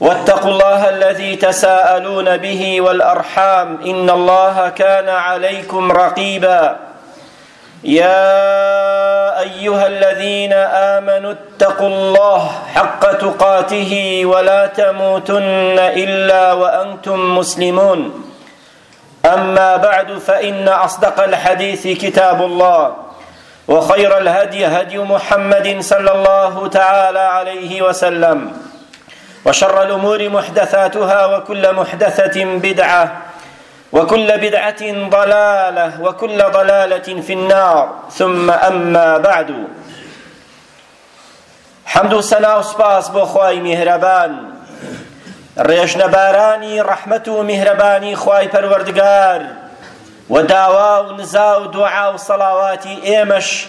واتقوا الله الذي تساءلون به والأرحام إن الله كان عليكم رقيبا يا أيها الذين آمنوا اتقوا الله حق تقاته ولا تموتن إلا وأنتم مسلمون أما بعد فإن أصدق الحديث كتاب الله وخير الهدي هدي محمد صلى الله تعالى عليه وسلم وشر الأمور محدثاتها وكل محدثة بدعة وكل بدعة ضلالة وكل ضلالة في النار ثم أما بعد حەمد و سەنا و سپاس بۆ خوای میهرەبان ڕێژنە بارانی ڕەحمەت و میهرەبانی خوای پەروەردگار و داوا و نزا و دوعا و سەڵاواتی ئێمەش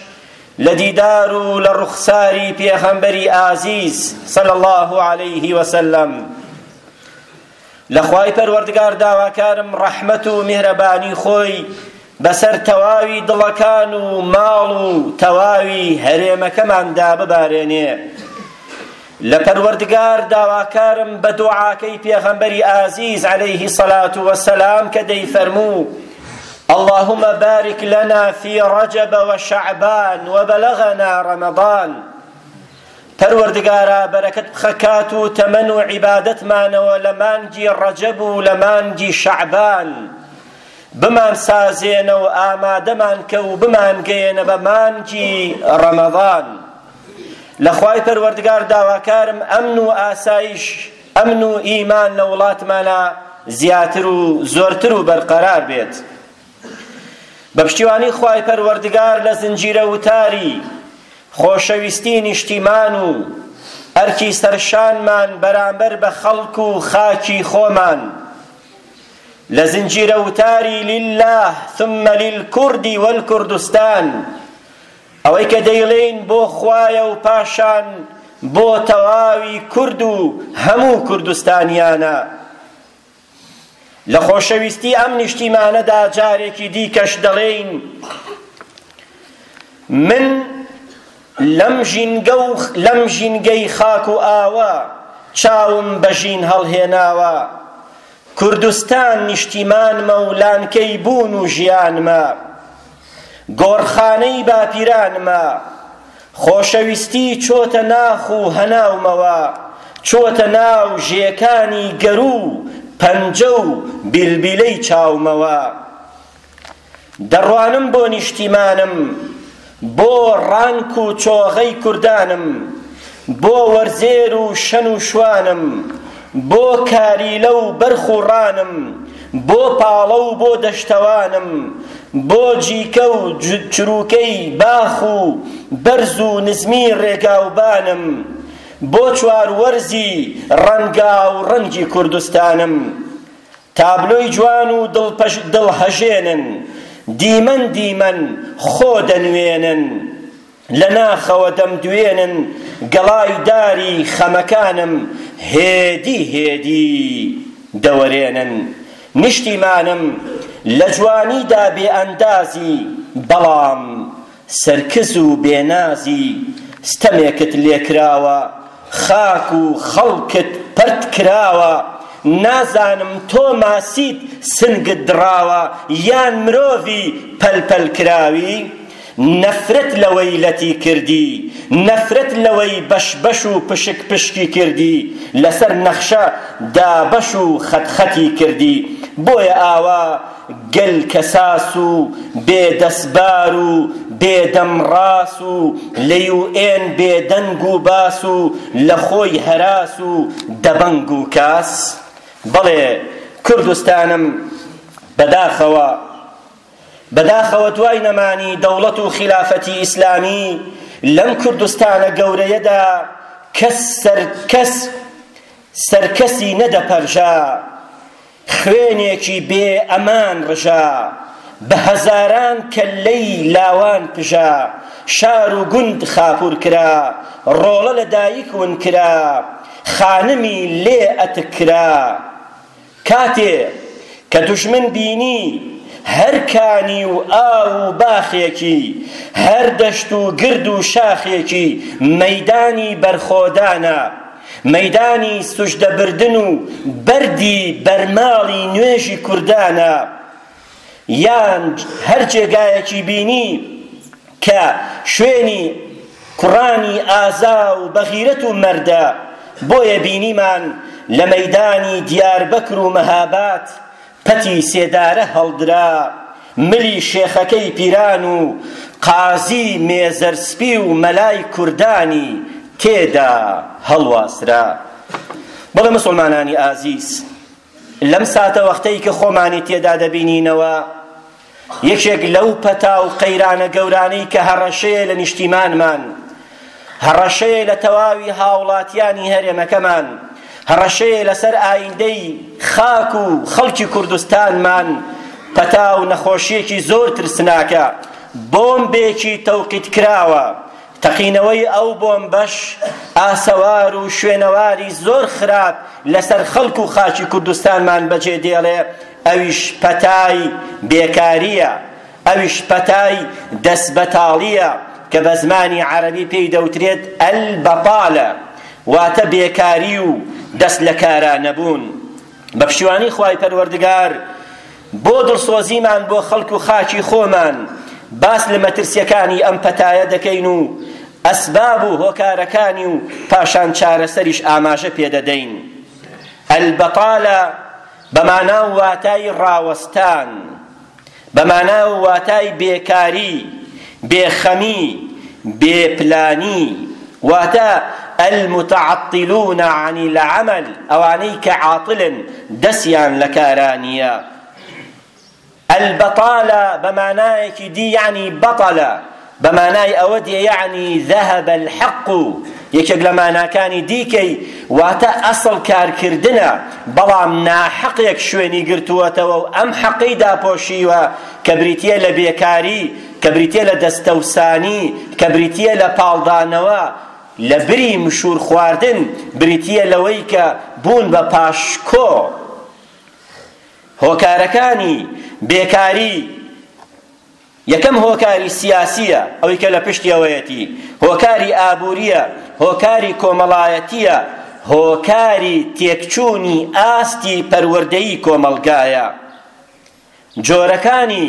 لە دیدار و لە ڕوخساری پێغەمبەری ئازیز صلی الله عليه وسلم لە خوای پەروەردگار داواکارم ڕەحمەت و میهرەبانی خۆی بەسەر تەواوی دڵەکان و ماڵ و تەواوی هەرێمەکەماندا ببارێنێ لە پەروەردگار داواکارم بە دوعاکەی پێغەمبەری ئازیز عەلەیه سەلات وەسەلام کە دەیفەرموو اللهم بارك لنا في رجب وشعبان وبلغنا رمضان پەروەردگارا بەرەکەت بخە کات و تەمەن و عیبادەتمانەوە لە مانگی ڕەجەب و لە مانگی شەعبان بمان سازێنە و ئامادەمان کە و بمان گەیەنە بە مانگی ڕەمەضان لە خوای پەروەردگار داواکارم ئەمن و ئاسایش ئەمن و ئیمان لە وڵاتمانە زیاتر و زۆرتر و بەرقەرار بێت بە پشتیوانی خوای پەروەردگار لە زنجیرە وتاری خۆشەویستی نیشتیمان و ئەرکی سەرشانمان بەرامبەر بە خەڵک و خاکی خۆمان لە زنجیرە وتاری لله ثم للکرد والکردستان ئەوەی کە دەیڵێین بۆ خوایە و پاشان بۆ تەواوی کورد و هەموو کوردستانیانە لە خۆشەویستی ئەم نیشتیمانەدا جارێکی دیکەش دەڵێین من لەم ژینگە و لەم ژینگەی خاک و ئاوە چاوم بە ژین هەڵهێناوە کوردستان نیشتیمانمە و لانکەی بوون و ژیانمە گۆڕخانەی باپیرانمە خۆشەویستی چۆتە ناخ و هەناومەوە چووەتە ناو ژێکانی گەرو و پەنجە و بیلبیلەی چاومەوە دەڕوانم بۆ نیشتیمانم بۆ ڕانک و چۆغەی کوردانم بۆ وەرزێر و شەن و شوانم بۆ کاریلە و بەرخ و ڕانم، بۆ پاڵە و بۆ دەشتەوانم، بۆ جیکە و چرووکەی باخ و بەرز و نزمی ڕێگاوبانم، بۆ چواروەرزی ڕەنگاوڕەنگی کوردستانم. تابلۆی جوان و دڵهەژێنن، دیمەن دیمەن خۆ دەنوێنن. لە ناخەوە دەمدوێنن گەڵای داری خەمەکانم هێدی هێدی دەوەرێنن نیشتیمانم لە جوانیدا بێ ئەندازی بەڵام سەرکز و بێنازی ستەمێکت لێکراوە خاک و خەڵکت پەرت کراوە نازانم تۆ ماسیت سنگت دڕاوە یان مرۆڤی پەل پەل کراوی نەفرەت لەوەی لەتی کردی نەفرەت لەوەی بەش بەش و پشک پشکی کردی لەسەر نەخشە دابەش و خەت خەتی کردی بۆیە ئاوا گەل کەساس و بێ دەسبار و بێ دەمڕاس و لە یوئێن بێ دەنگ و باس و لە خۆی هەراس و دەبەنگ و کاس بەڵێ کوردستانم بەداخەوە بەداخەوە دوای نەمانی دەوڵەت و خیلافەتی ئیسلامی لەم کوردستانە گەورەیەدا کەس سەر کەس سەرکەسی نەدەپەرژا خوێنێکی بێ ئەمان ڕژا، بە هەزاران کەللەی لاوان پژا، شار و گوند خاپوور کرا، ڕۆڵە لە دایک ون کرا، خانمی لێ ئەتک کرا. کاتێ کە دوژمن بینی هەر کانی و ئاو و باخێکی، هەر دەشت و گرد و شاخێکی مەیدانی بەرخۆدانە، مەیدانی سوژدە بردن و بەردی بەرماڵی نوێژی کوردانە یان هەر جێگایەکی بینی کە شوێنی کوڕانی ئازا و بەغیرەت و مەردە بۆیە بینیمان لە مەیدانی دیاربەکر و مەهابات پەتی سێدارە هەڵدرا، ملی شێخەکەی پیران و قازی مێزەر سپی و مەلای کوردانی تێدا هەڵواسرا. بەڵێ موسڵمانانی ئازیز، لەم ساتەوەختەی کە خۆمانی تێدا دەبینینەوە، یەکێک لەو پەتا و قەیرانە گەورانەی کە هەڕەشەیە لە نیشتیمانمان هەڕەشەیە لە تەواوی هاوڵاتیانی هەرێمەکەمان هەڕەشەیە لەسەر ئایندەی خاک و خەڵکی کوردستانمان پەتا و نەخۆشیەکی زۆر ترسناکە بۆمبێکی تەوقیت کراوە تەقینەوەی ئەو بۆمبەش ئاسەوار و شوێنەواری زۆر خراپ لەسەر خەڵک و خاکی کوردستانمان بەجێ دێڵێ ئەویش پەتای بێکارییە، ئەویش پەتای دەستبەتاڵییە کە بە زمانی عەرەبی پێی دەوترێت البطالە، واتە بێکاری و دەست لە کارا نەبوون. بە پشتیوانی خوای پەروەردگار بۆ دڵسۆزیمان بۆ خەڵک و خاکی خۆمان باس لە مەترسییەکانی ئەم پەتایە دەکەین و ئەسباب و هۆکارەکانی و پاشان چارەسەریش ئاماژە پێ دەدەین. البطالە، بە مانا و واتای ڕاوەستان، بە مانا و واتای بێکاری، بێخەمی، بێپلانی، واتە، المتعطلون عن العمل، ئەوانەی کە عاتلن، دەسیان لە کارا نییە. البطالە بە مانایەکی دی یەعنی بەطەلە بە مانای ئەوە دێ یەعنی ذهب الحق یەکێک لە ماناکانی دیکەی واتە ئەسڵ کارکردنە بەڵام ناحەقێک شوێنی گرتووەتەوە و ئەم حەقەی داپۆشیوە کە بریتییە لە بێکاری کە بریتییە لە دەستەوسانی کە بریتییە لە پاڵدانەوە لە بری مشور خواردن بریتییە لەوەی کە بوون بە پاشکۆ هۆکارەکانی بێکاری یەکەم هۆکاری سیاسیە ئەوی کە لە پشتیەوەیەتی هۆکاری ئابووریە هۆکاری کۆمەڵایەتیە هۆکاری تێکچوونی ئاستی پەروەردەی کۆمەڵگایە جۆرەکانی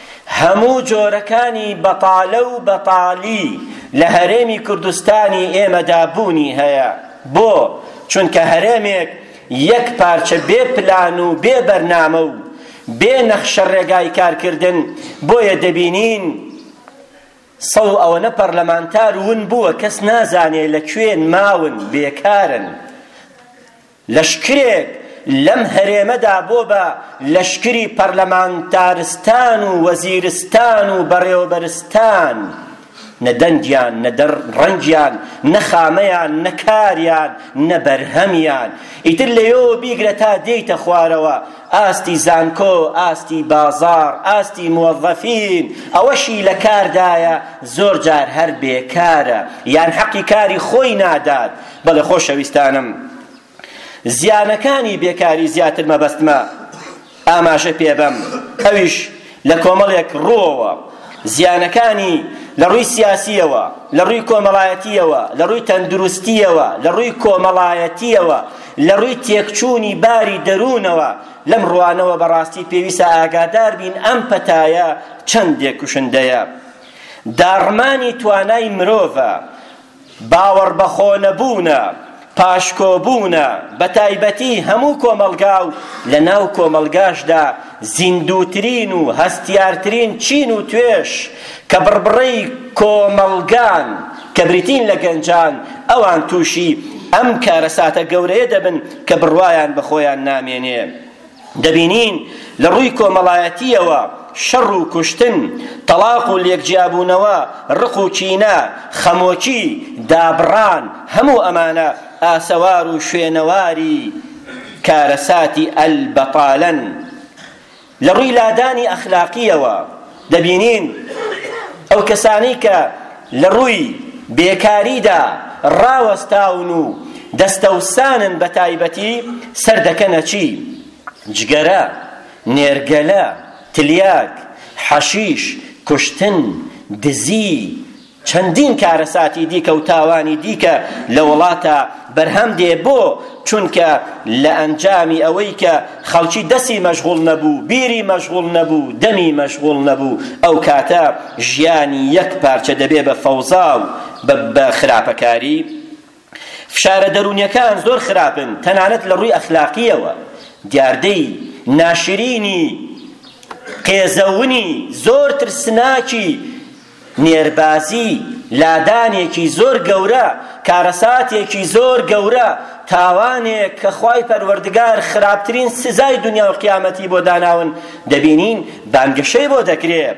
هەموو جۆرەکانی بەتالە و بەتالی لە هەرێمی کوردستانی ئێمەدا بوونی هەیە. بۆ؟ چونکە هەرێمێک یەک پارچە بێ پلان و بێ بەرنامە و بێ نەخشە ڕێگای کارکردن، بۆیە دەبینین سەو ئەوەنە پەرلەمانتار ون بووە کەس نازانێ لە کوێن، ماون، بێکارن. لەشکرێک لەم هەرێمەدا بۆ بە لەشکری پەرلەمانتارستان و وەزیرستان و بەڕێوەبەرستان، نە دەنگیان، نە رەنگیان، نە خامەیان، نە کاریان، نە بەرهەمیان، ئیتر لەوێوە بیگرە تا دێیتە خوارەوە، ئاستی زانکۆ، ئاستی بازاڕ، ئاستی موەزەفین، ئەوەشی لە کاردایە زۆر جار هەر بێکارە، یان حەقی کاری خۆی نادات، بەڵێ خۆشەویستانم زیانەکانی بێکاری زیاتر مەبەستمە ئاماژە پێبەم ئەویش لە کۆمەڵێک ڕووەوە زیانەکانی لە ڕووی سیاسیەوە لە ڕووی کۆمەڵایەتیەوە لە ڕووی تەندروستیەوە لە ڕووی کۆمەڵایەتیەوە لە ڕووی تێکچوونی باری دەروونەوە لەم ڕوانەوە بەڕاستی پێویستە ئاگادار بین ئەم پەتایە چەندێک کوشندەیە داڕمانی توانای مرۆڤە باوەڕبەخۆ نەبوونە، پاشکۆبوونە، بەتایبەتی هەموو کۆمەڵگا و لە ناو کۆمەڵگاشدا زیندووترین و هەستیارترین چین و توێژ کە بڕبڕەی کۆمەڵگان کە بریتین لە گەنجان ئەوان تووشی ئەم کارەساتە گەورەیە دەبن کە بڕوایان بە خۆیان نامێنێ. دەبینین لە ڕووی کۆمەڵایەتییەوە شەڕ و کوشتن، تەڵاق و لێکجیابوونەوە، ڕق و کینە، خەمۆکی، دابڕان، هەموو ئەمانە ئاسەوار و شوێنەواری کارەساتی البەتالەن. لە ڕووی لادانی ئەخلاقییەوە، دەبینین ئەو کەسانەی کە لە ڕووی بێکاریدا ڕاوەستاون و دەستەوسانن بە تایبەتی سەر دەکەنە چی؟ جگەرە، نێرگەلە، تلیاک، حەشیش، کوشتن، دزی، چەندین کارەساتی دیکە و تاوانی دیکە لە وڵاتا بەرهەم دێ بۆ چونکە لە ئەنجامی ئەوەی کە خەڵکی دەسی مەشغوڵ نەبوو بیری مەشغوڵ نەبوو دەمی مەشغوڵ نەبوو ئەو کاتە ژیانی یەک پارچە دەبێ بە فەوزا و بە خراپەکاری فشارە دەروونیەکان زۆر خراپن تەنانەت لە ڕووی ئەخلاقیەوە دیاردەی ناشرینی قێزەونی زۆر ترسناکی نێربازی لادانێکی زۆر گەورە کارەساتێکی زۆر گەورە تاوانێک کە خوای پەروەردگار خراپترین سزای دنیا و قیامەتی بۆ داناون دەبینین بانگەشەی بۆ دەکرێت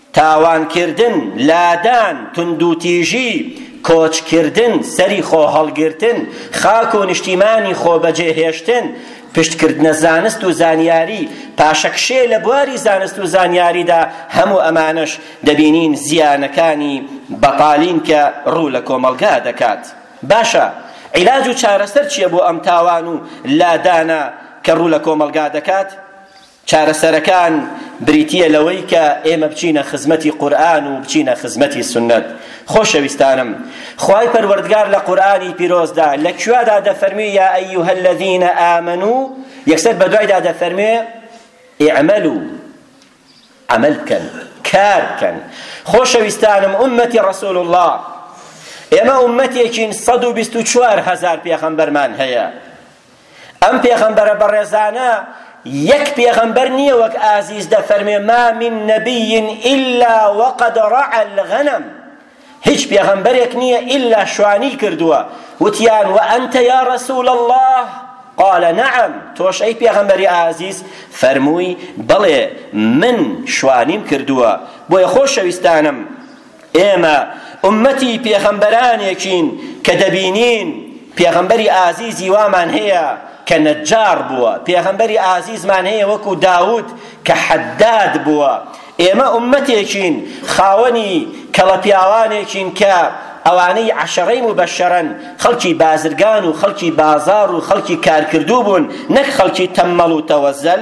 تاوانکردن، لادان، توندوتیژی، کۆچکردن، سەری خۆهەڵگرتن، خاک و نیشتیمانی خۆبەجێهێشتن، پشتکردنە زانست و زانیاری، پاشەکشێ لە بواری زانست و زانیاریدا، هەموو ئەمانەش دەبینین زیانەکانی بەتالین کە ڕوو لە کۆمەڵگا دەکات. باشە عیلاج و چارەسەر چیە بۆ ئەم تاوان و لادانە کە ڕوو لە کۆمەڵگا دەکات؟ چارەسەرەکان بریتیە لەوەی کە ئێمە بچینە خزمەتی قورئان و بچینە خزمەتی سوننەت خۆشەویستانم خوای پەروەردگار لە قورئانی پیرۆزدا لە کوێدا دەفەرمی یا ئەیها الذین آمنو یەکسەر بە دوایدا دەفەرمێ اعملو عمل بکەن کار بکەن خۆشەویستانم ئومەتی رسول الله ئێمە ئومەتێکین 124 هەزار پێغەمبەرمان هەیە ئەم پێغەمبەرە بەڕێزانە یەک پێغەمبەر نییە وەک ئازیز دەفەرمێ ما من نبی الا وقد رعى الغنم هیچ پێغەمبەرێک نییە ئللا شوانی کردووە وتیان وأنت یا رسول الله قال نعم تۆش ئەی پێغەمبەری ئازیز فەرمووی بەڵێ من شوانیم کردووە بۆیە خۆشەویستانم ئێمە ئوممەتی پێغەمبەرانێکین کە دەبینین پێغەمبەری ئازیزی وامان هەیە کە نەجار بووە پێغەمبەری ئازیزمان هەیە وەکو داود کە حەداد بووە ئێمە ئومەتێکین خاوەنی کەڵە پیاوانێکین کە ئەوانەی عەشەڕەی مبەشەرەن خەڵکی بازرگان و خەڵکی بازار و خەڵکی کارکردوو بوون نەک خەڵکی تەممەڵ و تەوەزەل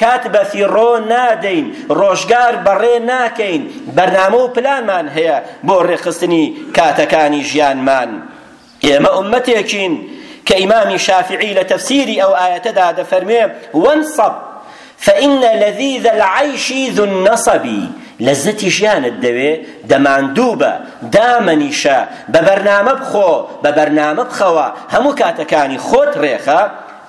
کات بەفیڕۆ نادەین، ڕۆژگار بەڕێ ناکەین، بەرنامە و پلانمان هەیە بۆ ڕێکخستنی کاتەکانی ژیانمان. ئێمە ئوممەتێکین کە ئیمامی شافیعی لە تەفسیری ئەو ئایەتەدا دەفەرموێ، وانصب فإن لذیذ العیش ذو النصب لەززەتی ژیانت دەوێ، دە ماندوو بە، دامەنیشە، بە بەرنامە بخۆ، بە بەرنامە بخەوە، هەموو کاتەکانی خۆت ڕێکخە.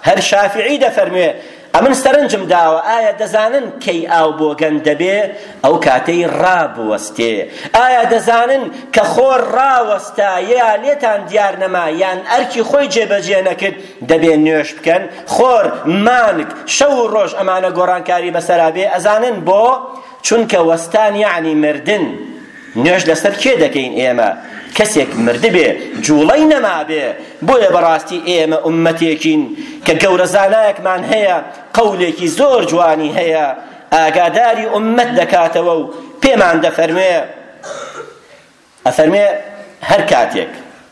هەر شافیعی دەفەرموێ، ئەمن سەرنجم داوە ئایا دەزانن کەی ئاو بۆگەن دەبێ ئەو کاتەی ڕابوەستێ ئایا دەزانن کە خۆر ڕاوەستا یا لێتان دیار نەما یان ئەرکی خۆی جێبەجێ نەکرد دەبێ نوێژ بکەن خۆر مانگ شەو و ڕۆژ ئەمانە گۆڕانکاری بەسەرا بێ ئەزانن بۆ چونکە وەستان یەعنی مردن نوێژ لەسەر کێ دەکەین ئێمە کەسێک مردبێ جوڵەی نەمابێ بۆیە بەڕاستی ئێمە ئومەتێکین کە گەورە زانایەکمان هەیە قەولێکی زۆر جوانی هەیە ئاگاداری ئومەت دەکاتەوە و پێمان دەفەرموێ ئەفەرمێ هەر کاتێک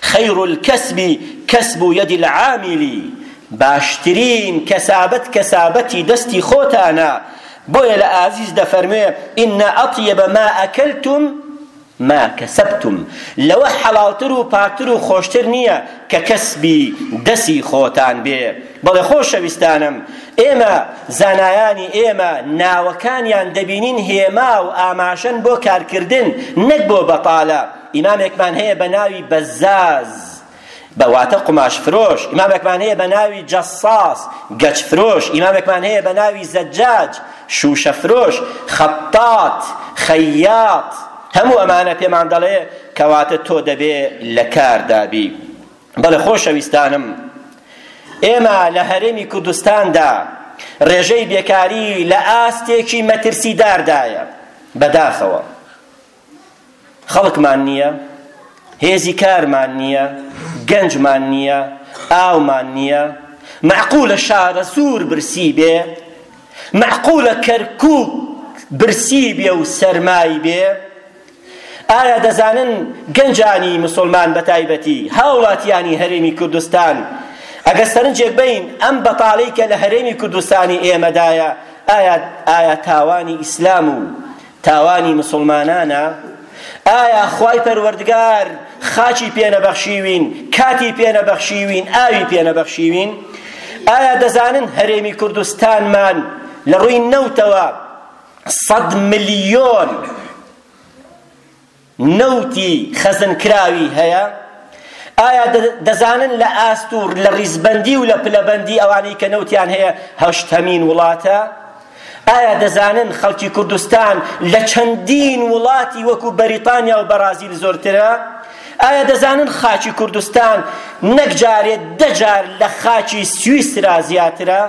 خیر الکسب کسب ید العامل باشترین کەسابەت کەسابەتی دەستی خۆتانە بۆیە لە ئازیز دەفەرموێ ان اطیب ما اکلتم ما کەسبتم لەوە حەڵاڵتر و پاکتر و خۆشتر نییە کە کەسبی دەسی خۆتان بێ بەڵێ خۆشەویستانم ئێمە زانایانی ئێمە ناوەکانیان دەبینین هێما و ئاماژەن بۆ کارکردن نەک بۆ بەتالە ئیمامێکمان هەیە بە ناوی بەزاز بە واتە قوماش فرۆش ئیمامێکمان هەیە بە ناوی جەساس گەچ فرۆش ئیمامێکمان هەیە بە ناوی زەجاج شوشە فرۆش خەتات خەیات هەموو ئەمانە پێمان دەڵێ کەواتە تۆ دەبێ لە کاردابی بەڵێ خۆشەویستانم ئێمە لە هەرێمی کوردستاندا ڕێژەی بێکاری لە ئاستێکی مەترسیداردایە بەداخەوە خەڵکمان نییە هێزی کارمان نییە گەنجمان نییە ئاومان نییە معقولە شارە سوور برسی بێ معقولە کەرکوک برسی بێ و سەرمای بێ ئایا دەزانن گەنجانی مسلمان بە تایبەتی هاوڵاتیانی هەرێمی کوردستان ئەگە سەرنجێک بین ئەم بەتاڵەی کە لە هەرێمی کوردستانی ئێمەدایە ئایا ئایا تاوانی ئیسلام و تاوانی مسوڵمانانە؟ ئایا خوای پەروەردگار خاکی پێ نەبەخشیوین، کاتی پێ نەبەخشیوین، ئاوی پێ نەبەخشیوین؟ ئایا دەزانن هەرێمی کوردستانمان لە ڕووی نەوتەوە سەد ملیۆن نەوتی خەزنکراوی هەیە؟ ئایا دەزانن لە ئاست و لە ڕیزبەندی و لە پلەبەندی ئەوانەی کە نەوتیان هەیە هەشتەمین وڵاتە؟ ئایا دەزانن خەڵکی کوردستان لە چەندین وڵاتی وەکو بەریتانیا و بەرازیل زۆرترە؟ ئایا دەزانن خاکی کوردستان نەک جارێ دە جار لە خاکی سویسرا زیاترە؟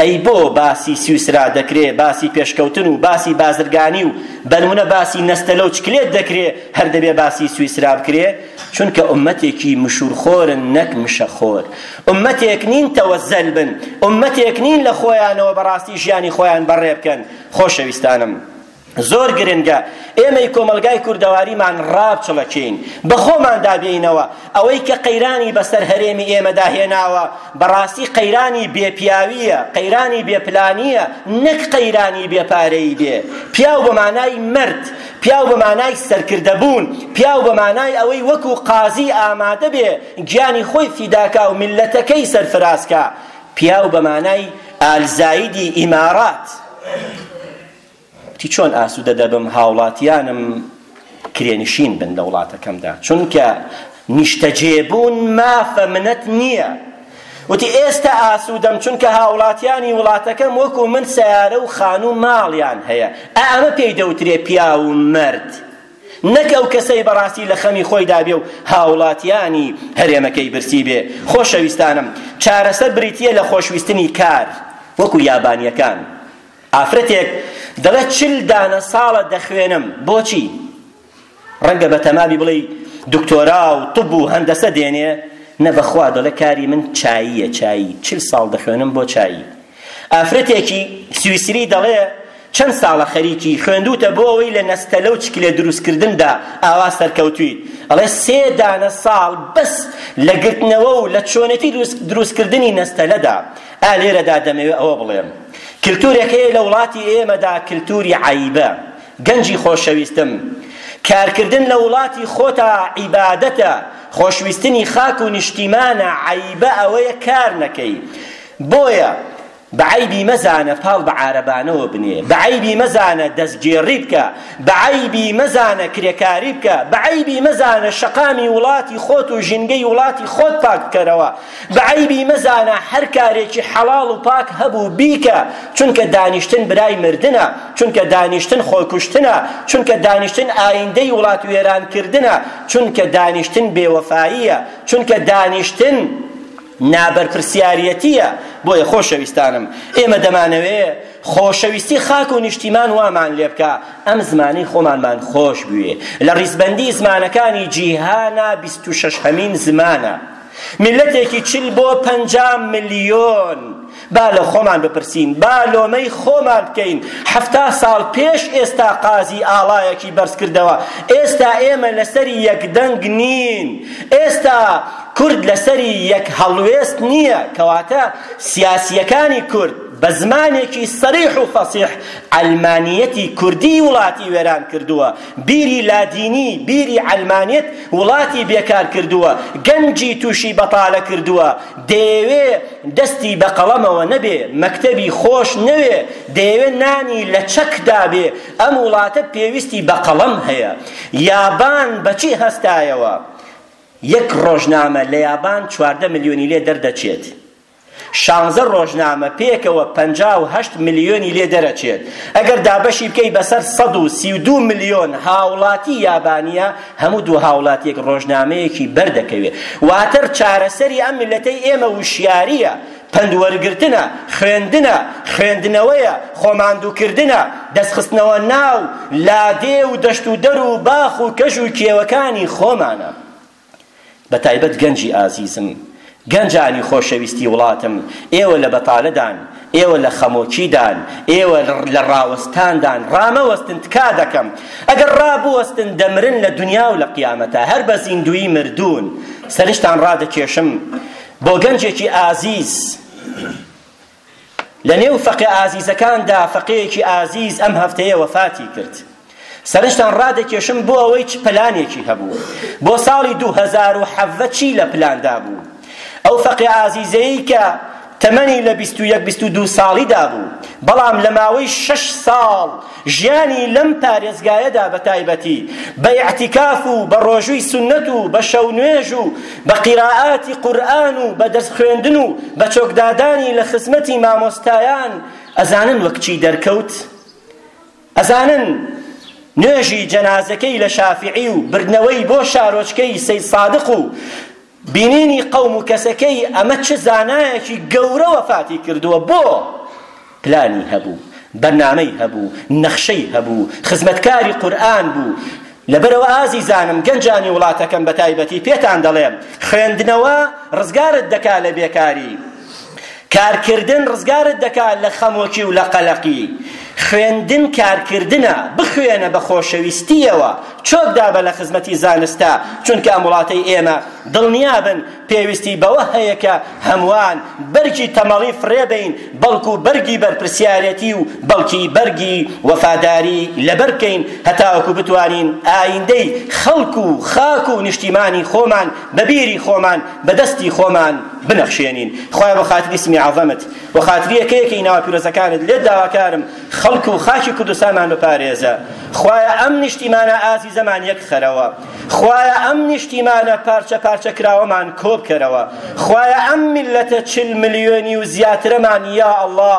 ئەی بۆ باسی سویسرا دەکرێ باسی پێشکەوتن و باسی بازرگانی و بەنمونە باسی نەستەلە و چکلێت دەکرێ هەر دەبێ باسی سویسرا بکرێ چونکە ئومەتێکی مشورخۆرن نەک مشەخۆر ئومەتێک نین تەوەزەل بن ئومەتێک نین لە خۆیانەوە بەڕاستی ژیانی خۆیان بەڕێ بکەن خۆشەویستانم زۆر گرنگە ئێمەی کۆمەڵگای کوردەواریمان ڕابچڵەکێین بە خۆماندا بێینەوە ئەوەی کە قەیرانی بەسەر هەرێمی ئێمەدا هێناوە بەڕاستی قەیرانی بێپیاوییە قەیرانی بێپلانییە نەک قەیرانی بێپارەی بێ پیاو بە مانای مرد پیاو بە مانای سەرکردەبوون پیاو بە مانای ئەوەی وەکو قازی ئامادە بێ گیانی خۆی فیداکا و میللەتەکەی سەرفرازکا پیاو بە مانای ئالزایدی ئیمارات وتی چۆن ئاسوودە دەبم هاوڵاتیانم کرێنشین بن لە وڵاتەکەمدا چونکە نیشتەجێبوون مافە منەت نییە وتی ئێستا ئاسوودەم چونکە هاوڵاتیانی وڵاتەکەم وەکو من سیارە و خانوو ماڵیان هەیە ئەمە پێی دەوترێ پیاو و مرد نەک ئەو کەسەی بەڕاستی لە خەمی خۆی دابێ و هاوڵاتیانی هەرێمەکەی برسی بێ خۆشەویستانم چارەسەر بریتیە لە خۆشویستنی کار وەکو یابانیەکان ئافرەتێک دەڵێت چل دانە ساڵە دەخوێنم بۆچی؟ ڕەنگە بە تەمامی بڵێی دکتۆرا و طب و هەندەسە دێنێ نەبەخوا دەڵێ کاری من چاییە چایی چل ساڵ دەخوێنم بۆ چایی ئافرەتێکی سویسری دەڵێ چەند ساڵە خەریکی خوێندوتە بۆ ئەوەی لە نەستەلە و چکلێ دروستکردندا ئاوا سەرکەوتویت ئەڵێ سێ دانە ساڵ بەس لە گرتنەوە و لە چۆنێتی دروستکردنی نەستەلەدا ئا لێرەدا دەمەوێ ئەوە بڵێم کلتورێک هەیە لە وڵاتی ئێمەدا کلتوری عەیبە گەنجی خۆشەویستم کارکردن لە وڵاتی خۆتا عیبادەتە خۆشویستنی خاک و نیشتیمانە عیبە ئەوەیە کار نەکەی بۆیە بەعیبی مەزانە پاڵ بە عارەبانەوە بنێ بەعیبی مەزانە دەستگێڕی بکە بەعیبی مەزانە کرێکاری بکە بەعیبی مەزانە شەقامی وڵاتی خۆت و ژینگەی وڵاتی خۆت پاک بکەرەوە بە عەیبی مەزانە هەر کارێکی حەڵاڵ و پاک هەبوو بیکە چونکە دانیشتن برای مردنە چونکە دانیشتن خۆکوشتنە چونکە دانیشتن ئایندەی وڵات وێران کردنە چونکە دانیشتن بێوەفاییە چونکە دانیشتن نابەرپرسیاریەتیە بۆیە خۆشەویستانم ئێمە دەمانەوێ خۆشەویستی خاک و نیشتیمان وامان لێ بکە ئەم زمانی خۆمانمان خۆش بوێ لە ڕیزبەندی زمانەکانی جیهانا بیست و شەش هەمین زمانە میللەتێکی چل بۆ پەنجا ملیۆن با لە خۆمان بپرسین با لۆمەی خۆمان بکەین حەفتا ساڵ پێش ئێستا قازی ئاڵایەکی بەرز کردەوە ئێستا ئێمە لەسەری یەک دەنگ نین ئێستا کورد لەسەری یەک هەڵوێست نییە کەواتە سیاسیەکانی کورد بە زمانێکی سەریح و فەسیح عەلمانیەتی کوردی وڵاتی وێران کردووە بیری لادینی، بیری عەلمانیەت وڵاتی بێکار کردووە، گەنجی تووشی بەتالە کردووە، دەیەوێ دەستی بە قەڵەمەوە نەبێ، مەکتەبی خۆش نەوێ، دەیەوێ نانی لە چەک دابێ، ئەم وڵاتە پێویستی بە قەڵەم هەیە. یابان بە چی هەستایەوە؟ یەک ڕۆژنامە لە یابان چواردە ملیۆنی لێ دەردەچێت. شانزە ڕۆژنامە پێکەوە پەنجا و هەشت ملیۆنی لێ دەرەچێت ئەگەر دابەشی بکەی بەسەر سەد و سی و دوو ملیۆن هاوڵاتی یابانیە هەموو دوو هاوڵاتیەک ڕۆژنامەیەکی بەردەکەوێت واتر چارەسەری ئەم میلەتەی ئێمە وشیاریە پەندوەرگرتنە خوێندنە خوێندنەوەیە خۆماندووکردنە دەستخستنەوە ناو لادێ و دەشت و دەر و باخ و کەژ و کێوەکانی خۆمانە بە تایبەت گەنجی ئازیزم، گەنجانی خۆشەویستی وڵاتم، ئێوە لە بەتالەدان، ئێوە لە خەمۆکیدان، ئێوە لە ڕاوەستاندان، ڕامەوەستن تکا دەکەم، ئەگەر ڕابوەستن دەمرن لە دنیا و لە قیامەتا هەر بە زیندوویی مردوون، سەرنجتان ڕادەکێشم بۆ گەنجێکی ئازیز، لە نێو فەقێ ئازیزەکاندا فەقێیەکی ئازیز ئەم هەفتەیە وەفاتی کرد سەرنجتان ڕادەکێشم بۆ ئەوەی چ پلانێکی هەبوو بۆ ساڵی 2017 چی لە پلاندا بوو ئەو فەقێ ئازیزەیی کە تەمەنی لە 21-22 ساڵیدا بوو بەڵام لە ماوەی شەش ساڵ ژیانی لەم پارێزگایەدا بە تایبەتی بە ئیعتیکاف و بە ڕۆژووی سوننەت و بە شەو نوێژ و بە قیرائاتی قورئان و بە دەرس خوێندن و بە چۆکدادانی لە خزمەتی مامۆستایان ئەزانن وەک چی دەرکەوت ئەزانن نوێژی جەنازەکەی لە شافعی و بردنەوەی بۆ شارۆچکەی سید صادق و بینینی قەوم و کەسەکەی ئەمە چ زانایەکی گەورە وەفاتی کردووە بۆ پلانی هەبوو بەرنامەی هەبوو نەخشەی هەبوو خزمەتکاری قورئان بوو لەبەرەوە ئازیزانم گەنجانی وڵاتەکەم بە تایبەتی پێتان دەڵێم خوێندنەوە ڕزگارت دەکا لە بێکاری کارکردن ڕزگارت دەکا لە خەمۆکی و لە قەلەقی خوێندن کارکردنە بخوێنە بە خۆشەویستیەوە چۆک دابە لە خزمەتی زانستە چونکە ئەم وڵاتەی ئێمە دڵنیابن پێویستی بەوە هەیە کە هەمووان بەرگی تەمەڵی فڕێبین بەڵکو بەرگی بەرپرسیارەتی و بەڵکی بەرگی وەفاداری لەبەر بکەین هەتاوەکو بتوانین ئایندەی خەڵک و خاک و نیشتیمانی خۆمان بەبیری خۆمان بەدەستی خۆمان بنەخشێنین خوایە بۆ خاتری اسمی عظمت بۆ خاتری یەکەیەکەی ناوە پیرۆزەکانت لێت داواکارم خەڵک و خاکی کوردستانمان بپارێزە خوایە ئەم نیشتیمانە ئازیزەمان یەکخەرەوە خوایە ئەم نیشتیمانە پارچە پارچە کراوەمان کۆبکەرەوە خوایە ئەم میلەتە چل ملیۆنی و زیاترەمان یا الله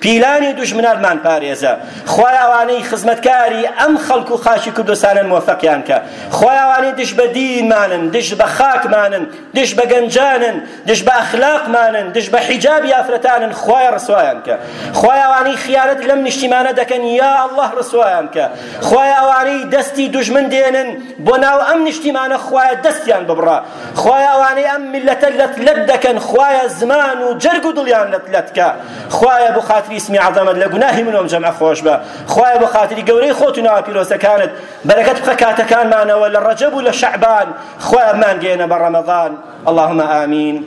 پیلانی دوژمنانمان پارێزە خوایە ئەوانەی خزمەتکاری ئەم خەڵک و خاکی کوردستانن مۆفەقیان کە خوایە ئەوانەی دژ بە دینمانن دژ بە خاکمانن دژ بە گەنجانن دژ بە ئەخلاقمانن دژ بە حیجابی ئافرەتانن خوایە ڕسوایان کە خوایە ئەوانەی خیانەت لەم نیشتیمانە دەکەن یا ئەڵڵا ڕسوایان کە خوایە ئەوانەی دەستی دوژمن دێنن بۆ ناو ئەم نیشتیمانە خوایە دەستیان ببڕە خوایە ئەوانەی ئەم میللەتە لەت لەت دەکەن خوایە زمان و جەرگ و دڵیان لەت لەت کە خوایە بۆ خاتری اسمی عظمت لە گوناهی من و ئەم جەمعە خۆش بە خوایە بۆ خاتری گەورەی خۆت و ناوە پیرۆزەکانت بەرەکەت بخە کاتەکانمانەوە لە ڕەجەب و لە شەعبان خوایە بمانگەیەنە بە ڕەمەضان اللهم آمین